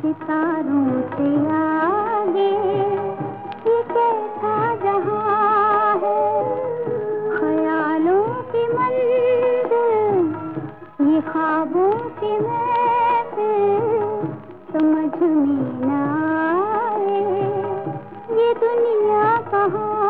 सितारों से आगे, ये कैसा जहाँ है। ख्यालों की मंजिल, ये ख्वाबों की महफिल, समझ में ना आए। ये दुनिया कहाँ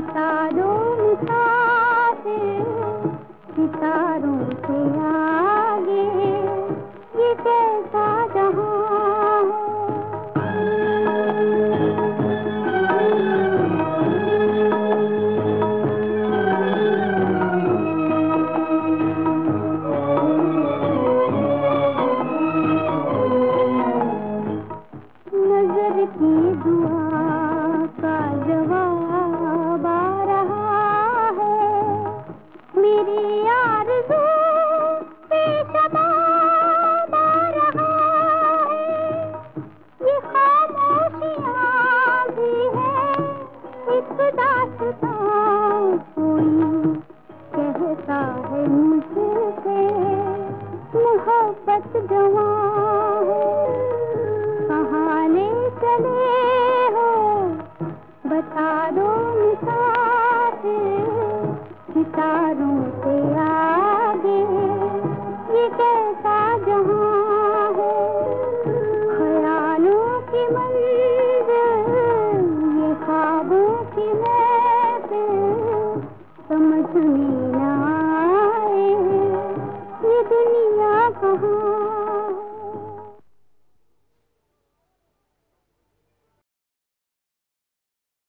बता दो सितारों से आगे। ये कैसा जहाँ नज़र की दुआ कहता है मुझसे मोहब्बत जवां सुनी